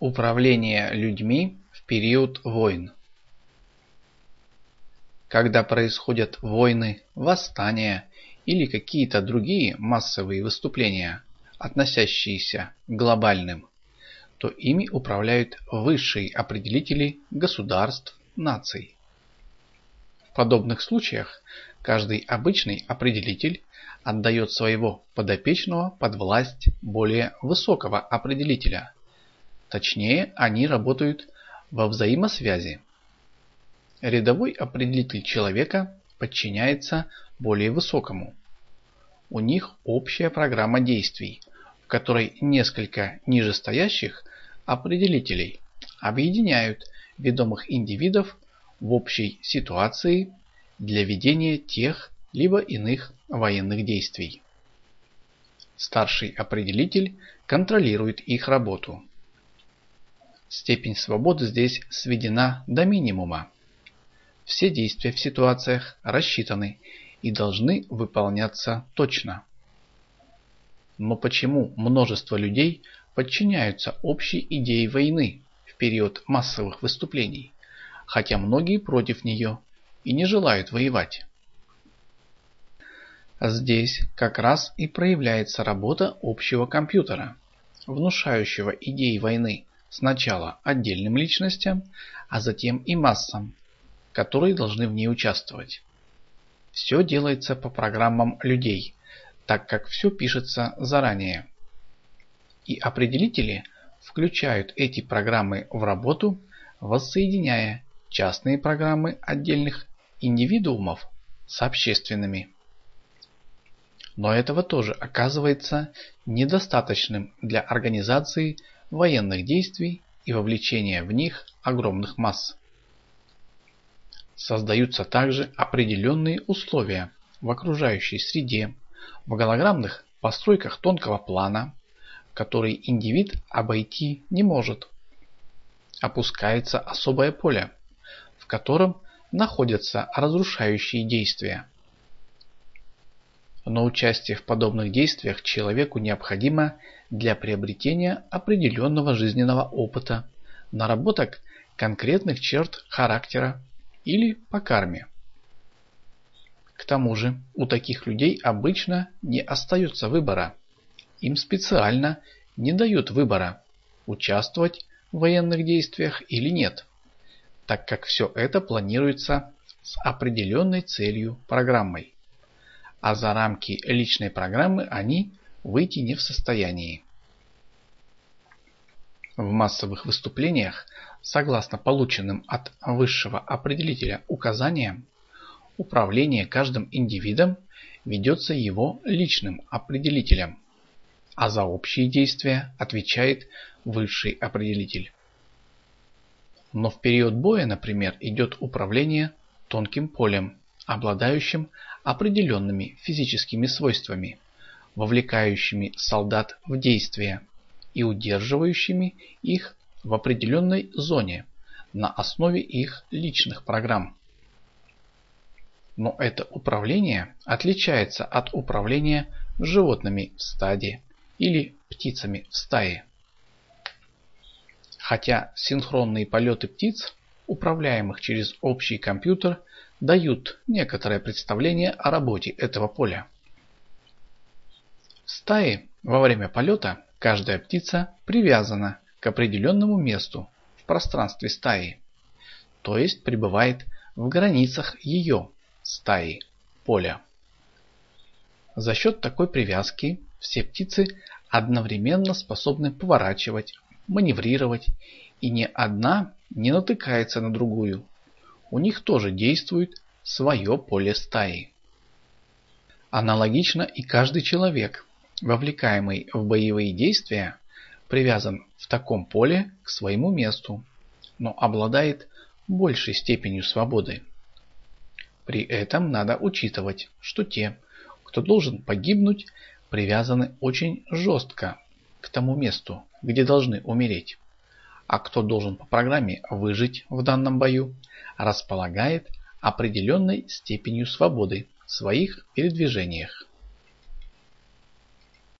Управление людьми в период войн Когда происходят войны, восстания или какие-то другие массовые выступления, относящиеся к глобальным, то ими управляют высшие определители государств, наций. В подобных случаях каждый обычный определитель отдает своего подопечного под власть более высокого определителя – Точнее, они работают во взаимосвязи. Рядовой определитель человека подчиняется более высокому. У них общая программа действий, в которой несколько нижестоящих определителей объединяют ведомых индивидов в общей ситуации для ведения тех либо иных военных действий. Старший определитель контролирует их работу. Степень свободы здесь сведена до минимума. Все действия в ситуациях рассчитаны и должны выполняться точно. Но почему множество людей подчиняются общей идее войны в период массовых выступлений, хотя многие против нее и не желают воевать? Здесь как раз и проявляется работа общего компьютера, внушающего идеи войны Сначала отдельным личностям, а затем и массам, которые должны в ней участвовать. Все делается по программам людей, так как все пишется заранее. И определители включают эти программы в работу, воссоединяя частные программы отдельных индивидуумов с общественными. Но этого тоже оказывается недостаточным для организации военных действий и вовлечения в них огромных масс. Создаются также определенные условия в окружающей среде, в голограммных постройках тонкого плана, который индивид обойти не может. Опускается особое поле, в котором находятся разрушающие действия. Но участие в подобных действиях человеку необходимо для приобретения определенного жизненного опыта, наработок конкретных черт характера или по карме. К тому же у таких людей обычно не остается выбора. Им специально не дают выбора, участвовать в военных действиях или нет, так как все это планируется с определенной целью программой. А за рамки личной программы они выйти не в состоянии. В массовых выступлениях, согласно полученным от высшего определителя указаниям, управление каждым индивидом ведется его личным определителем, а за общие действия отвечает высший определитель. Но в период боя, например, идет управление тонким полем, обладающим определенными физическими свойствами, вовлекающими солдат в действия и удерживающими их в определенной зоне на основе их личных программ. Но это управление отличается от управления животными в стаде или птицами в стае. Хотя синхронные полеты птиц, управляемых через общий компьютер, дают некоторое представление о работе этого поля. В стае во время полета каждая птица привязана к определенному месту в пространстве стаи, то есть пребывает в границах ее стаи, поля. За счет такой привязки все птицы одновременно способны поворачивать, маневрировать, и ни одна не натыкается на другую. У них тоже действует свое поле стаи. Аналогично и каждый человек вовлекаемый в боевые действия, привязан в таком поле к своему месту, но обладает большей степенью свободы. При этом надо учитывать, что те, кто должен погибнуть, привязаны очень жестко к тому месту, где должны умереть. А кто должен по программе выжить в данном бою, располагает определенной степенью свободы в своих передвижениях.